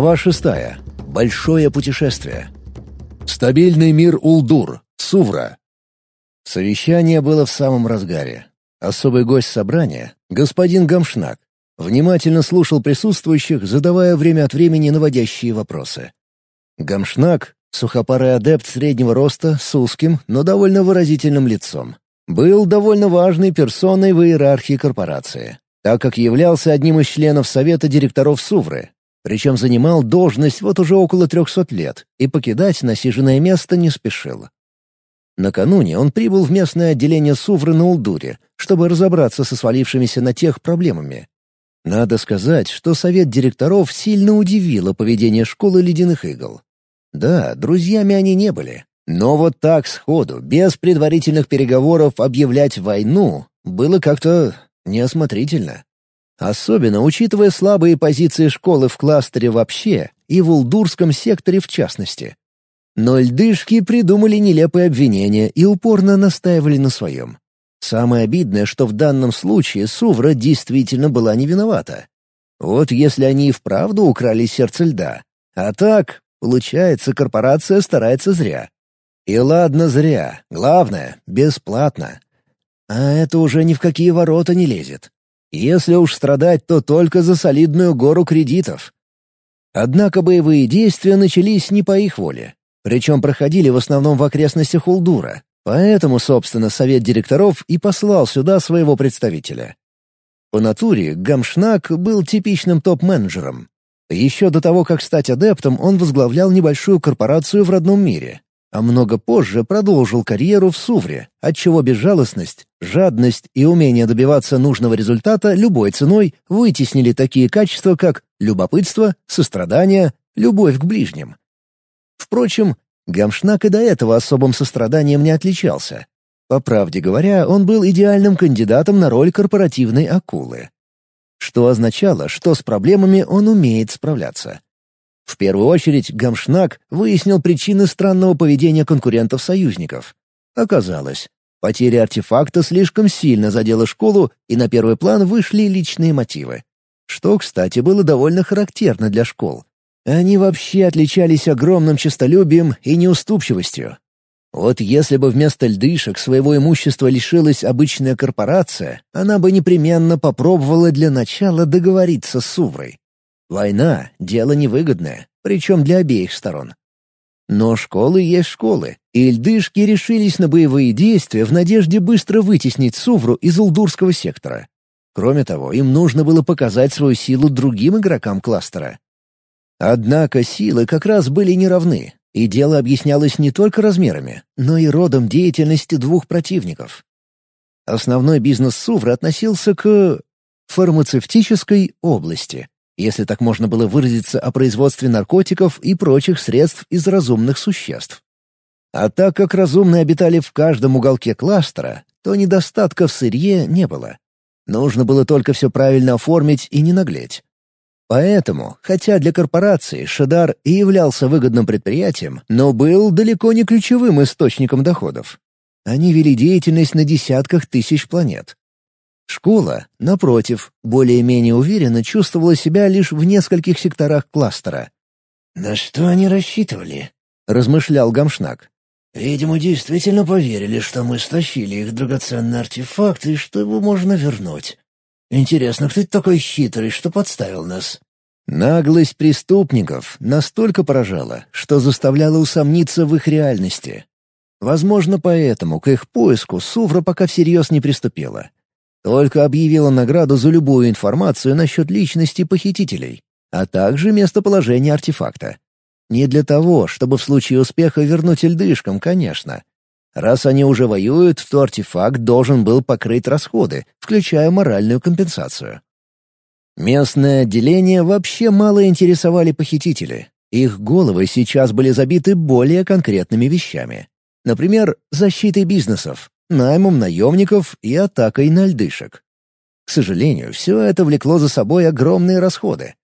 Глава шестая. Большое путешествие. Стабильный мир Улдур. Сувра. Совещание было в самом разгаре. Особый гость собрания, господин Гамшнак, внимательно слушал присутствующих, задавая время от времени наводящие вопросы. Гамшнак — сухопарый адепт среднего роста с узким, но довольно выразительным лицом. Был довольно важной персоной в иерархии корпорации, так как являлся одним из членов Совета директоров Сувры, причем занимал должность вот уже около трехсот лет и покидать насиженное место не спешил. Накануне он прибыл в местное отделение Сувры на Улдуре, чтобы разобраться со свалившимися на тех проблемами. Надо сказать, что совет директоров сильно удивило поведение школы ледяных игл. Да, друзьями они не были. Но вот так сходу, без предварительных переговоров объявлять войну, было как-то неосмотрительно. Особенно учитывая слабые позиции школы в кластере вообще и в Улдурском секторе в частности. Но льдышки придумали нелепые обвинения и упорно настаивали на своем. Самое обидное, что в данном случае Сувра действительно была не виновата. Вот если они и вправду украли сердце льда. А так, получается, корпорация старается зря. И ладно зря, главное — бесплатно. А это уже ни в какие ворота не лезет. Если уж страдать, то только за солидную гору кредитов. Однако боевые действия начались не по их воле. Причем проходили в основном в окрестностях Улдура. Поэтому, собственно, совет директоров и послал сюда своего представителя. По натуре Гамшнак был типичным топ-менеджером. Еще до того, как стать адептом, он возглавлял небольшую корпорацию в родном мире, а много позже продолжил карьеру в Сувре, отчего безжалостность, жадность и умение добиваться нужного результата любой ценой вытеснили такие качества, как любопытство, сострадание, любовь к ближним. Впрочем, Гамшнак и до этого особым состраданием не отличался. По правде говоря, он был идеальным кандидатом на роль корпоративной акулы. Что означало, что с проблемами он умеет справляться. В первую очередь Гамшнак выяснил причины странного поведения конкурентов-союзников. Оказалось, потеря артефакта слишком сильно задела школу, и на первый план вышли личные мотивы. Что, кстати, было довольно характерно для школ. Они вообще отличались огромным честолюбием и неуступчивостью. Вот если бы вместо льдышек своего имущества лишилась обычная корпорация, она бы непременно попробовала для начала договориться с Суврой. Война — дело невыгодное, причем для обеих сторон. Но школы есть школы, и льдышки решились на боевые действия в надежде быстро вытеснить Сувру из Улдурского сектора. Кроме того, им нужно было показать свою силу другим игрокам кластера. Однако силы как раз были неравны, и дело объяснялось не только размерами, но и родом деятельности двух противников. Основной бизнес Сувры относился к фармацевтической области, если так можно было выразиться о производстве наркотиков и прочих средств из разумных существ. А так как разумные обитали в каждом уголке кластера, то недостатка в сырье не было. Нужно было только все правильно оформить и не наглеть. Поэтому, хотя для корпорации Шедар и являлся выгодным предприятием, но был далеко не ключевым источником доходов. Они вели деятельность на десятках тысяч планет, Школа, напротив, более-менее уверенно чувствовала себя лишь в нескольких секторах кластера. «На что они рассчитывали?» — размышлял Гамшнак. «Видимо, действительно поверили, что мы стащили их драгоценный артефакт и что его можно вернуть. Интересно, кто такой хитрый, что подставил нас?» Наглость преступников настолько поражала, что заставляла усомниться в их реальности. Возможно, поэтому к их поиску Сувра пока всерьез не приступила. Только объявила награду за любую информацию насчет личности похитителей, а также местоположение артефакта. Не для того, чтобы в случае успеха вернуть льдышкам, конечно. Раз они уже воюют, то артефакт должен был покрыть расходы, включая моральную компенсацию. Местное отделение вообще мало интересовали похитители. Их головы сейчас были забиты более конкретными вещами. Например, защитой бизнесов, наймом наемников и атакой на льдышек. К сожалению, все это влекло за собой огромные расходы.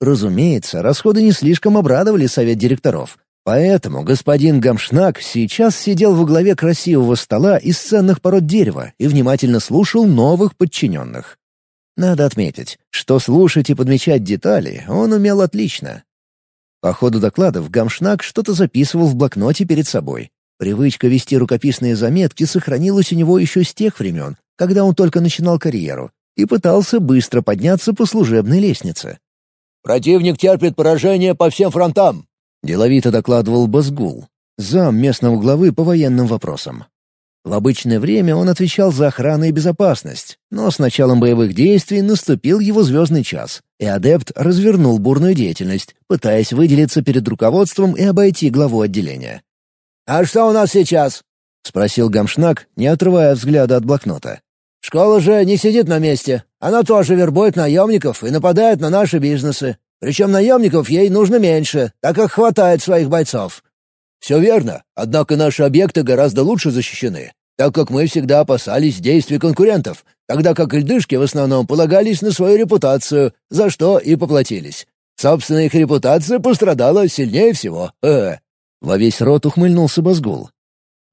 Разумеется, расходы не слишком обрадовали совет директоров, поэтому господин Гамшнак сейчас сидел во главе красивого стола из ценных пород дерева и внимательно слушал новых подчиненных. Надо отметить, что слушать и подмечать детали он умел отлично. По ходу докладов Гамшнак что-то записывал в блокноте перед собой. Привычка вести рукописные заметки сохранилась у него еще с тех времен, когда он только начинал карьеру, и пытался быстро подняться по служебной лестнице. «Противник терпит поражение по всем фронтам», — деловито докладывал Базгул, зам местного главы по военным вопросам. В обычное время он отвечал за охрану и безопасность, но с началом боевых действий наступил его звездный час, и адепт развернул бурную деятельность, пытаясь выделиться перед руководством и обойти главу отделения. «А что у нас сейчас?» — спросил Гамшнак, не отрывая взгляда от блокнота. «Школа же не сидит на месте. Она тоже вербует наемников и нападает на наши бизнесы. Причем наемников ей нужно меньше, так как хватает своих бойцов. «Все верно, однако наши объекты гораздо лучше защищены, так как мы всегда опасались действий конкурентов, тогда как льдышки в основном полагались на свою репутацию, за что и поплатились. Собственно, их репутация пострадала сильнее всего. Э. Во весь рот ухмыльнулся Базгул.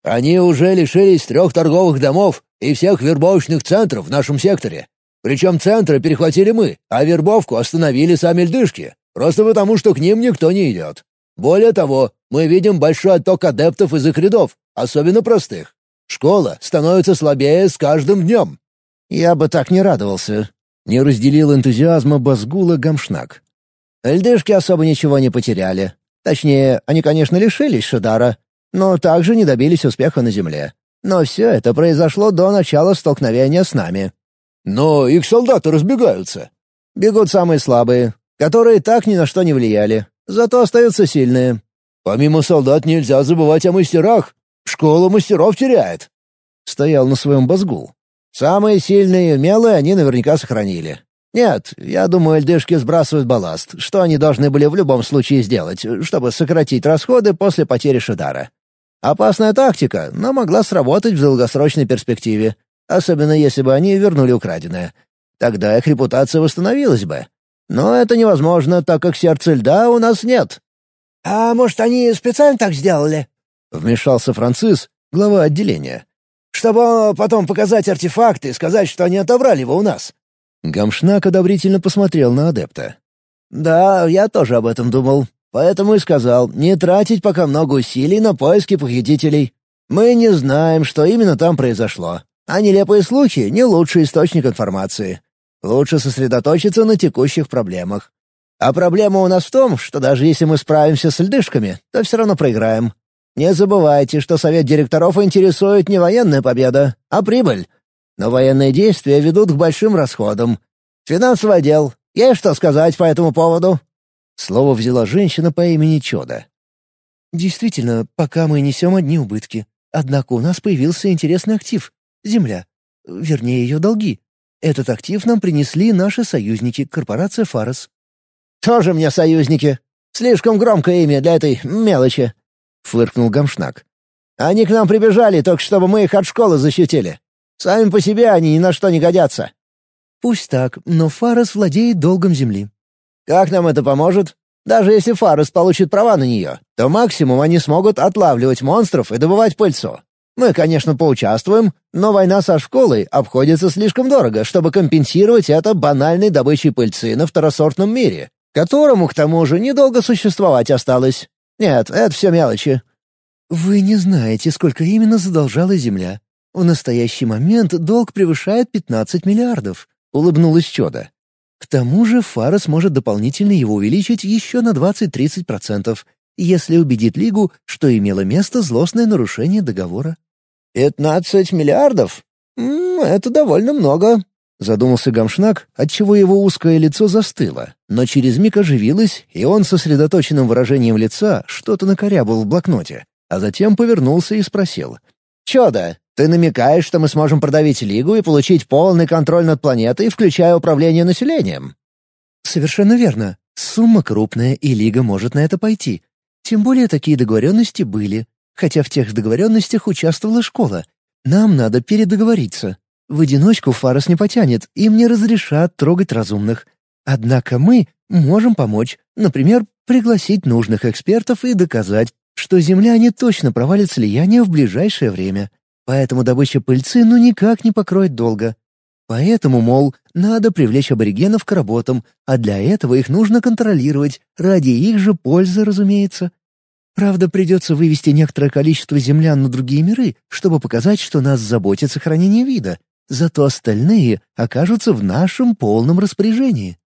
Они уже лишились трех торговых домов и всех вербовочных центров в нашем секторе. Причем центры перехватили мы, а вербовку остановили сами льдышки, просто потому что к ним никто не идет. Более того, мы видим большой отток адептов из их рядов, особенно простых. Школа становится слабее с каждым днем». «Я бы так не радовался», — не разделил энтузиазма Базгула Гамшнак. «Льдышки особо ничего не потеряли. Точнее, они, конечно, лишились Шидара, но также не добились успеха на Земле. Но все это произошло до начала столкновения с нами». «Но их солдаты разбегаются». «Бегут самые слабые, которые так ни на что не влияли. Зато остаются сильные. Помимо солдат нельзя забывать о мастерах. Школа мастеров теряет. Стоял на своем базгул. Самые сильные и умелые они наверняка сохранили. Нет, я думаю, льдышки сбрасывают балласт, что они должны были в любом случае сделать, чтобы сократить расходы после потери Шидара. Опасная тактика, но могла сработать в долгосрочной перспективе, особенно если бы они вернули украденное. Тогда их репутация восстановилась бы. Но это невозможно, так как сердца льда у нас нет». «А может, они специально так сделали?» — вмешался Францис, глава отделения. «Чтобы потом показать артефакты и сказать, что они отобрали его у нас». Гамшнак одобрительно посмотрел на адепта. «Да, я тоже об этом думал. Поэтому и сказал, не тратить пока много усилий на поиски похитителей. Мы не знаем, что именно там произошло. А нелепые случаи — не лучший источник информации. Лучше сосредоточиться на текущих проблемах. А проблема у нас в том, что даже если мы справимся с льдышками, то все равно проиграем. Не забывайте, что совет директоров интересует не военная победа, а прибыль. Но военные действия ведут к большим расходам. Финансовый отдел. Есть что сказать по этому поводу?» Слово взяла женщина по имени Чода. «Действительно, пока мы несем одни убытки. Однако у нас появился интересный актив — земля. Вернее, ее долги. Этот актив нам принесли наши союзники, корпорация «Фарос». «Тоже мне союзники. Слишком громкое имя для этой мелочи», — фыркнул Гамшнак. «Они к нам прибежали, только чтобы мы их от школы защитили. Сами по себе они ни на что не годятся». «Пусть так, но Фарос владеет долгом земли». «Как нам это поможет? Даже если Фарос получит права на нее, то максимум они смогут отлавливать монстров и добывать пыльцу. Мы, конечно, поучаствуем, но война со школой обходится слишком дорого, чтобы компенсировать это банальной добычей пыльцы на второсортном мире, которому, к тому же, недолго существовать осталось. Нет, это все мелочи». «Вы не знаете, сколько именно задолжала Земля. В настоящий момент долг превышает 15 миллиардов», — улыбнулась Чода. «К тому же Фара сможет дополнительно его увеличить еще на 20-30%, если убедит Лигу, что имело место злостное нарушение договора». «Пятнадцать миллиардов? М -м, это довольно много», — задумался Гамшнак, отчего его узкое лицо застыло, но через миг оживилось, и он сосредоточенным выражением лица что-то накорябал в блокноте, а затем повернулся и спросил. «Чё-да, ты намекаешь, что мы сможем продавить Лигу и получить полный контроль над планетой, включая управление населением?» «Совершенно верно. Сумма крупная, и Лига может на это пойти. Тем более такие договоренности были хотя в тех договоренностях участвовала школа. Нам надо передоговориться. В одиночку Фарос не потянет, им не разрешат трогать разумных. Однако мы можем помочь, например, пригласить нужных экспертов и доказать, что земляне точно провалят слияние в ближайшее время. Поэтому добыча пыльцы ну никак не покроет долго. Поэтому, мол, Надо привлечь аборигенов к работам, а для этого их нужно контролировать, ради их же пользы, разумеется. Правда, придется вывести некоторое количество землян на другие миры, чтобы показать, что нас заботит сохранение вида. Зато остальные окажутся в нашем полном распоряжении.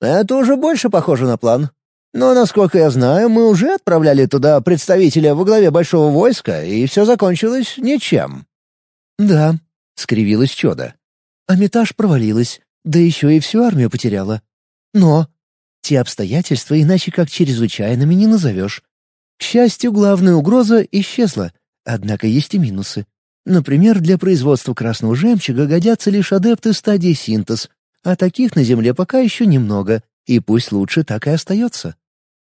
Это уже больше похоже на план. Но, насколько я знаю, мы уже отправляли туда представителя во главе большого войска, и все закончилось ничем. Да, — скривилась Чода. Амитаж провалилась, да еще и всю армию потеряла. Но те обстоятельства иначе как чрезвычайными не назовешь. К счастью, главная угроза исчезла, однако есть и минусы. Например, для производства красного жемчуга годятся лишь адепты стадии синтез, а таких на Земле пока еще немного, и пусть лучше так и остается.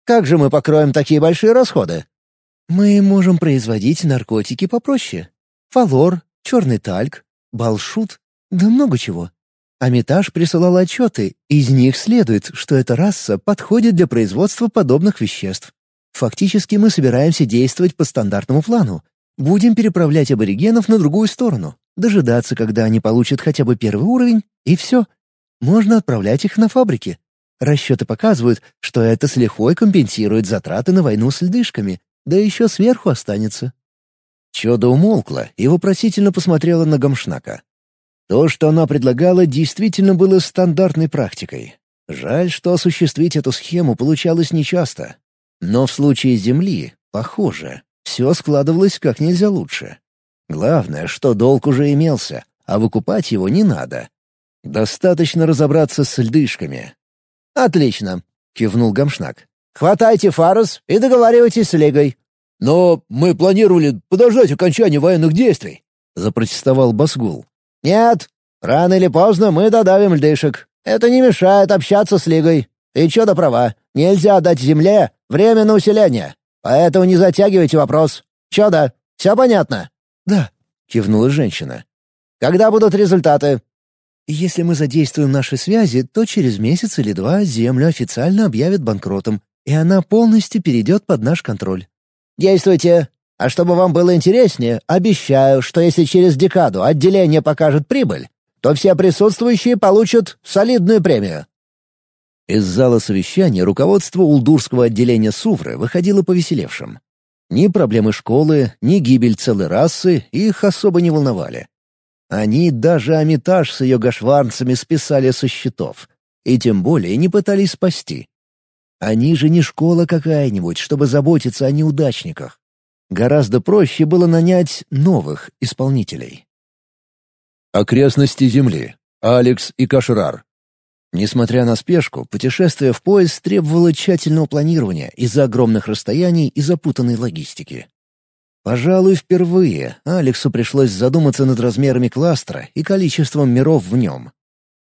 Как же мы покроем такие большие расходы? Мы можем производить наркотики попроще. Фалор, черный тальк, балшут, да много чего. Амитаж присылал отчеты, из них следует, что эта раса подходит для производства подобных веществ. Фактически мы собираемся действовать по стандартному плану. Будем переправлять аборигенов на другую сторону, дожидаться, когда они получат хотя бы первый уровень, и все. Можно отправлять их на фабрики. Расчеты показывают, что это с лихвой компенсирует затраты на войну с льдышками, да еще сверху останется. Чудо умолкла и вопросительно посмотрела на Гамшнака. То, что она предлагала, действительно было стандартной практикой. Жаль, что осуществить эту схему получалось нечасто. Но в случае Земли, похоже, все складывалось как нельзя лучше. Главное, что долг уже имелся, а выкупать его не надо. Достаточно разобраться с льдышками. «Отлично», — кивнул Гамшнак. «Хватайте Фарос и договаривайтесь с Лигой». «Но мы планировали подождать окончания военных действий», — запротестовал Басгул. «Нет, рано или поздно мы додавим льдышек. Это не мешает общаться с Лигой. И чё до права, нельзя дать Земле время на усиление. Поэтому не затягивайте вопрос. Чё да, всё понятно?» «Да», — кивнула женщина. «Когда будут результаты?» «Если мы задействуем наши связи, то через месяц или два Землю официально объявят банкротом, и она полностью перейдет под наш контроль». «Действуйте. А чтобы вам было интереснее, обещаю, что если через декаду отделение покажет прибыль, то все присутствующие получат солидную премию». Из зала совещания руководство Улдурского отделения Сувры выходило повеселевшим. Ни проблемы школы, ни гибель целой расы их особо не волновали. Они даже Амитаж с ее гашварцами списали со счетов, и тем более не пытались спасти. Они же не школа какая-нибудь, чтобы заботиться о неудачниках. Гораздо проще было нанять новых исполнителей. Окрестности Земли. Алекс и Кашрар. Несмотря на спешку, путешествие в поезд требовало тщательного планирования из-за огромных расстояний и запутанной логистики. Пожалуй, впервые Алексу пришлось задуматься над размерами кластера и количеством миров в нем.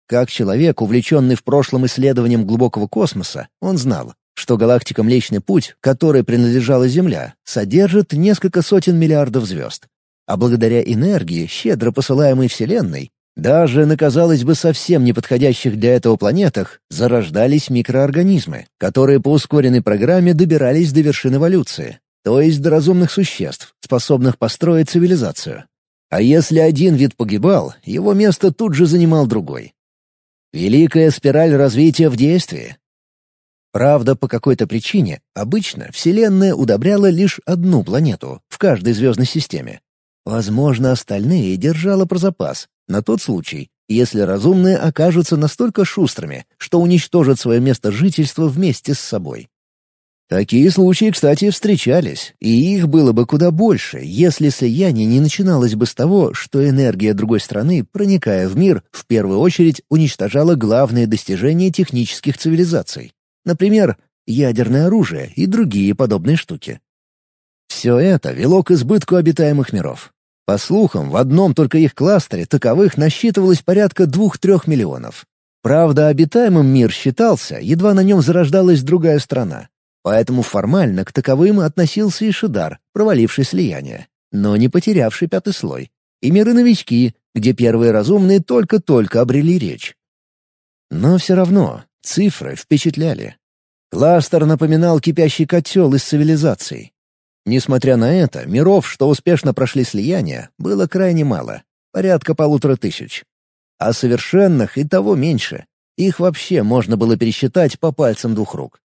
Как человек, увлеченный в прошлом исследованием глубокого космоса, он знал, что галактика Млечный Путь, которой принадлежала Земля, содержит несколько сотен миллиардов звезд. А благодаря энергии, щедро посылаемой Вселенной, даже на, казалось бы, совсем неподходящих для этого планетах зарождались микроорганизмы, которые по ускоренной программе добирались до вершин эволюции, то есть до разумных существ, способных построить цивилизацию. А если один вид погибал, его место тут же занимал другой. Великая спираль развития в действии. Правда, по какой-то причине обычно Вселенная удобряла лишь одну планету в каждой звездной системе. Возможно, остальные держала про запас, на тот случай, если разумные окажутся настолько шустрыми, что уничтожат свое место жительства вместе с собой. Такие случаи, кстати, встречались, и их было бы куда больше, если слияние не начиналось бы с того, что энергия другой страны, проникая в мир, в первую очередь уничтожала главные достижения технических цивилизаций. Например, ядерное оружие и другие подобные штуки. Все это вело к избытку обитаемых миров. По слухам, в одном только их кластере таковых насчитывалось порядка двух-трех миллионов. Правда, обитаемым мир считался, едва на нем зарождалась другая страна. Поэтому формально к таковым относился и Шидар, проваливший слияние, но не потерявший пятый слой. И миры-новички, где первые разумные только-только обрели речь. Но все равно цифры впечатляли. Кластер напоминал кипящий котел из цивилизаций. Несмотря на это, миров, что успешно прошли слияние, было крайне мало, порядка полутора тысяч. а совершенных и того меньше. Их вообще можно было пересчитать по пальцам двух рук.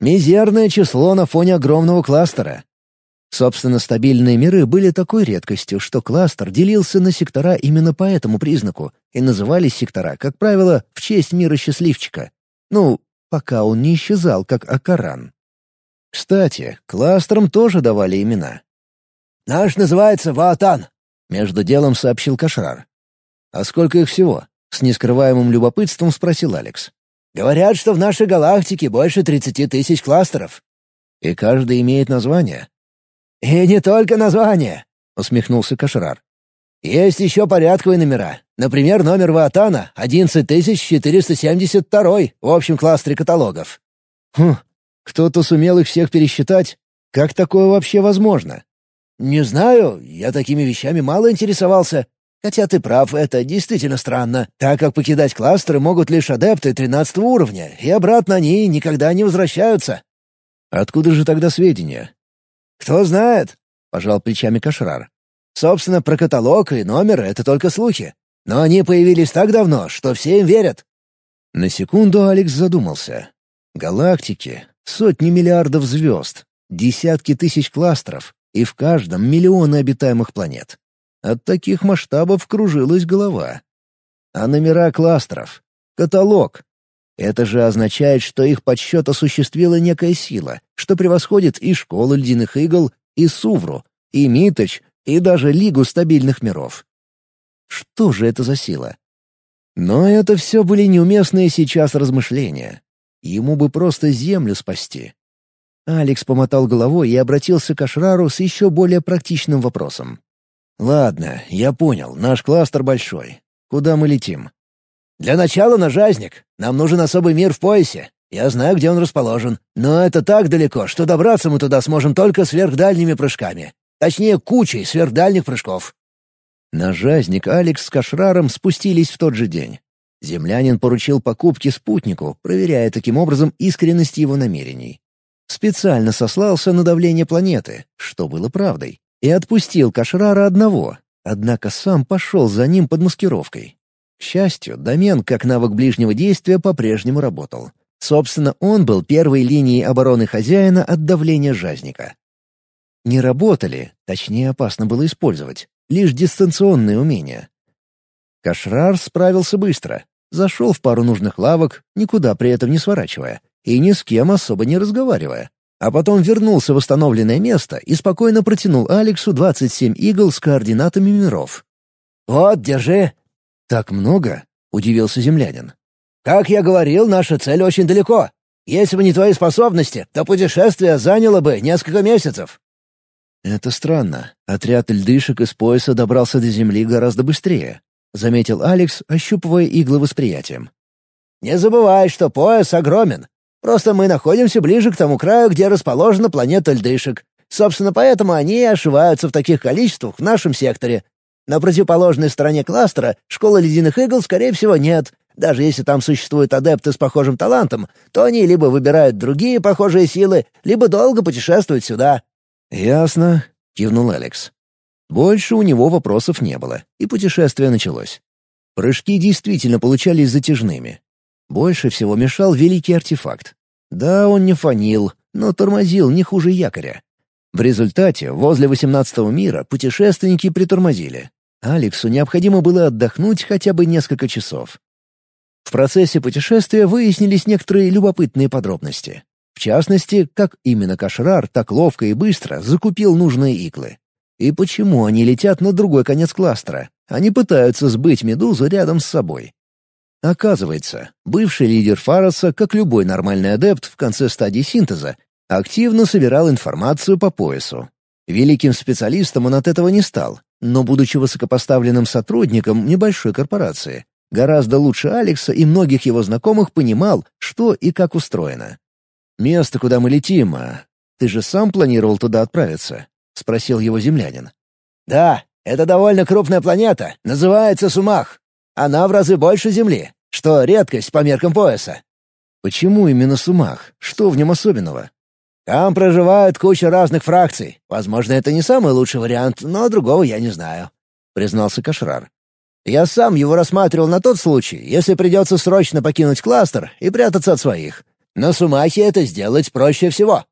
Мизерное число на фоне огромного кластера. Собственно, стабильные миры были такой редкостью, что кластер делился на сектора именно по этому признаку, и назывались сектора, как правило, в честь мира счастливчика. Ну, пока он не исчезал, как Акаран. Кстати, кластерам тоже давали имена. «Наш называется Ваатан», — между делом сообщил Кашрар. «А сколько их всего?» — с нескрываемым любопытством спросил Алекс. «Говорят, что в нашей галактике больше тридцати тысяч кластеров». «И каждый имеет название?» «И не только название», — усмехнулся Кашрар. «Есть еще порядковые номера. Например, номер Ваатана — 11472 в общем кластере каталогов». «Хм, кто-то сумел их всех пересчитать? Как такое вообще возможно?» «Не знаю, я такими вещами мало интересовался. Хотя ты прав, это действительно странно, так как покидать кластеры могут лишь адепты 13 уровня, и обратно они никогда не возвращаются». «Откуда же тогда сведения?» «Кто знает», — пожал плечами Кашрар. «Собственно, про каталог и номер — это только слухи. Но они появились так давно, что все им верят». На секунду Алекс задумался. Галактики, сотни миллиардов звезд, десятки тысяч кластеров, и в каждом миллионы обитаемых планет. От таких масштабов кружилась голова. А номера кластеров? Каталог. Это же означает, что их подсчет осуществила некая сила, что превосходит и Школу Ледяных Игл, и Сувру, и Миточ, и даже Лигу Стабильных Миров. Что же это за сила? Но это все были неуместные сейчас размышления. Ему бы просто Землю спасти. Алекс помотал головой и обратился к Ашрару с еще более практичным вопросом. «Ладно, я понял, наш кластер большой. Куда мы летим?» «Для начала на Жазник. Нам нужен особый мир в поясе. Я знаю, где он расположен. Но это так далеко, что добраться мы туда сможем только сверхдальними прыжками. Точнее, кучей сверхдальних прыжков». На Жазник Алекс с Кашраром спустились в тот же день. Землянин поручил покупки спутнику, проверяя таким образом искренность его намерений. Специально сослался на давление планеты, что было правдой и отпустил Кашрара одного, однако сам пошел за ним под маскировкой. К счастью, домен, как навык ближнего действия, по-прежнему работал. Собственно, он был первой линией обороны хозяина от давления жазника. Не работали, точнее опасно было использовать, лишь дистанционные умения. Кашрар справился быстро, зашел в пару нужных лавок, никуда при этом не сворачивая, и ни с кем особо не разговаривая а потом вернулся в восстановленное место и спокойно протянул Алексу 27 игл с координатами миров. «Вот, держи». «Так много?» — удивился землянин. «Как я говорил, наша цель очень далеко. Если бы не твои способности, то путешествие заняло бы несколько месяцев». «Это странно. Отряд льдышек из пояса добрался до Земли гораздо быстрее», — заметил Алекс, ощупывая иглы восприятием. «Не забывай, что пояс огромен. Просто мы находимся ближе к тому краю, где расположена планета льдышек. Собственно, поэтому они и ошиваются в таких количествах в нашем секторе. На противоположной стороне кластера школы ледяных игл, скорее всего, нет. Даже если там существуют адепты с похожим талантом, то они либо выбирают другие похожие силы, либо долго путешествуют сюда». «Ясно», — кивнул Алекс. Больше у него вопросов не было, и путешествие началось. Прыжки действительно получались затяжными. Больше всего мешал великий артефакт. Да, он не фанил, но тормозил не хуже якоря. В результате возле восемнадцатого мира путешественники притормозили. Алексу необходимо было отдохнуть хотя бы несколько часов. В процессе путешествия выяснились некоторые любопытные подробности. В частности, как именно Кашрар так ловко и быстро закупил нужные иглы. И почему они летят на другой конец кластера, Они пытаются сбыть медузу рядом с собой. Оказывается, бывший лидер Фароса, как любой нормальный адепт в конце стадии синтеза, активно собирал информацию по поясу. Великим специалистом он от этого не стал, но, будучи высокопоставленным сотрудником небольшой корпорации, гораздо лучше Алекса и многих его знакомых понимал, что и как устроено. «Место, куда мы летим, а ты же сам планировал туда отправиться?» — спросил его землянин. «Да, это довольно крупная планета, называется Сумах. Она в разы больше Земли, что редкость по меркам пояса. Почему именно Сумах? Что в нем особенного? Там проживает куча разных фракций. Возможно, это не самый лучший вариант, но другого я не знаю», — признался Кашрар. Я сам его рассматривал на тот случай, если придется срочно покинуть кластер и прятаться от своих. На Сумахе это сделать проще всего».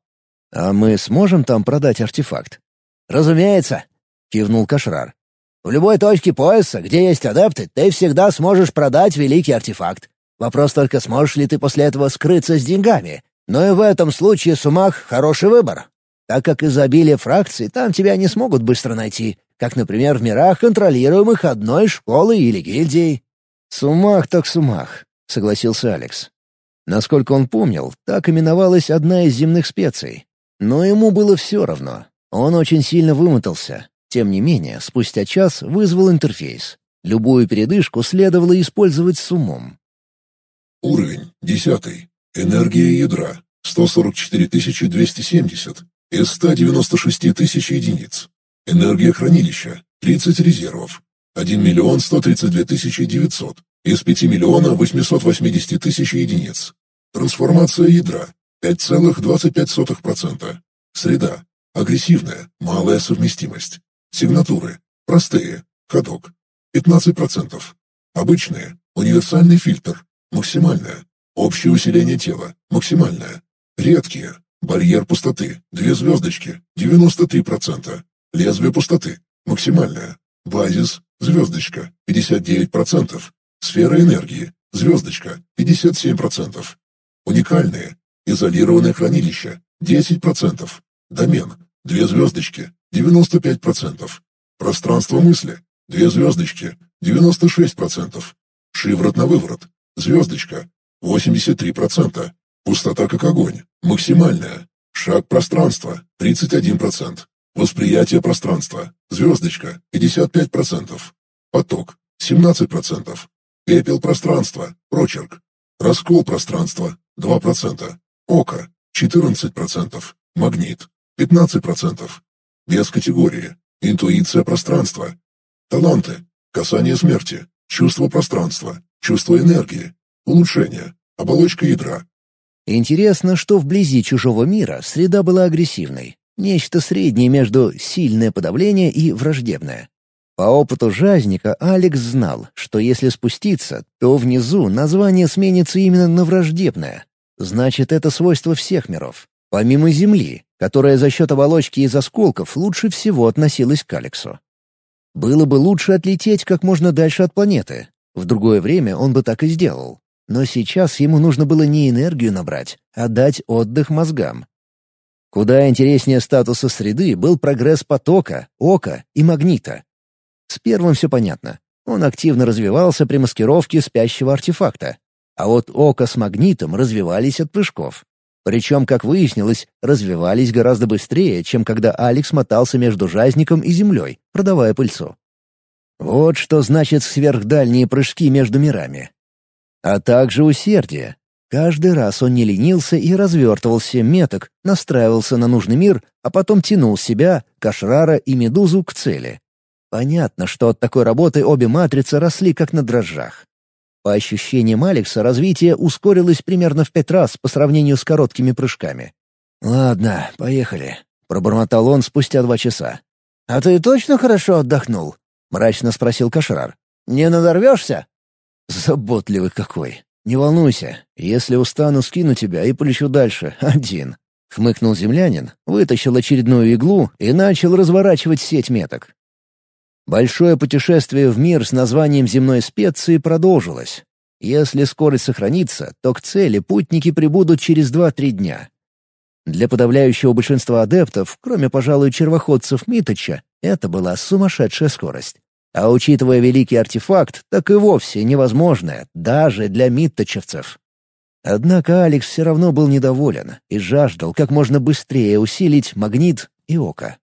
«А мы сможем там продать артефакт?» «Разумеется», — кивнул Кашрар. «В любой точке пояса, где есть адепты, ты всегда сможешь продать великий артефакт. Вопрос только, сможешь ли ты после этого скрыться с деньгами. Но и в этом случае Сумах — хороший выбор, так как из-за обилия фракций там тебя не смогут быстро найти, как, например, в мирах, контролируемых одной школой или гильдией». «Сумах так сумах», — согласился Алекс. Насколько он помнил, так именовалась одна из земных специй. Но ему было все равно. Он очень сильно вымотался. Тем не менее, спустя час вызвал интерфейс. Любую передышку следовало использовать с умом. Уровень — десятый. Энергия ядра — 144 270 из 196 тысяч единиц. Энергия хранилища — 30 резервов. 1 миллион 132 тысячи 900 из 5 миллиона 880 тысяч единиц. Трансформация ядра — 5,25%. Среда — агрессивная, малая совместимость. Сигнатуры — простые, ходок — 15%. Обычные, универсальный фильтр, максимальное. Общее усиление тела, максимальное. Редкие, барьер пустоты, две звездочки, 93%. Лезвие пустоты. Максимальная. Базис. Звездочка. 59%. Сфера энергии. Звездочка. 57%. Уникальные. Изолированное хранилище. 10%. Домен. Две звездочки. 95%. Пространство мысли. Две звездочки. 96%. Шиворот на выворот. Звездочка. 83%. Пустота как огонь. Максимальная. Шаг пространства. 31%. Восприятие пространства. Звездочка. 55%. Поток. 17%. Пепел пространства. Прочерк. Раскол пространства. 2%. Око. 14%. Магнит. 15%. Без категории. Интуиция пространства. Таланты. Касание смерти. Чувство пространства. Чувство энергии. Улучшение. Оболочка ядра. Интересно, что вблизи чужого мира среда была агрессивной. Нечто среднее между «сильное подавление» и «враждебное». По опыту Жазника Алекс знал, что если спуститься, то внизу название сменится именно на враждебное. Значит, это свойство всех миров. Помимо Земли, которая за счет оболочки из осколков лучше всего относилась к Алексу. Было бы лучше отлететь как можно дальше от планеты. В другое время он бы так и сделал. Но сейчас ему нужно было не энергию набрать, а дать отдых мозгам. Куда интереснее статуса среды был прогресс потока, ока и магнита. С первым все понятно. Он активно развивался при маскировке спящего артефакта. А вот око с магнитом развивались от прыжков. Причем, как выяснилось, развивались гораздо быстрее, чем когда Алекс мотался между жазником и землей, продавая пыльцу. Вот что значит сверхдальние прыжки между мирами. А также усердие, Каждый раз он не ленился и развертывал семь меток, настраивался на нужный мир, а потом тянул себя, Кашрара и Медузу к цели. Понятно, что от такой работы обе матрицы росли как на дрожжах. По ощущениям Алекса, развитие ускорилось примерно в пять раз по сравнению с короткими прыжками. «Ладно, поехали», — пробормотал он спустя два часа. «А ты точно хорошо отдохнул?» — мрачно спросил Кашрар. «Не надорвешься?» «Заботливый какой. «Не волнуйся, если устану, скину тебя и полечу дальше, один». Хмыкнул землянин, вытащил очередную иглу и начал разворачивать сеть меток. Большое путешествие в мир с названием земной специи продолжилось. Если скорость сохранится, то к цели путники прибудут через 2-3 дня. Для подавляющего большинства адептов, кроме, пожалуй, червоходцев Миточа, это была сумасшедшая скорость. А учитывая великий артефакт, так и вовсе невозможное, даже для митточевцев. Однако Алекс все равно был недоволен и жаждал как можно быстрее усилить магнит и око.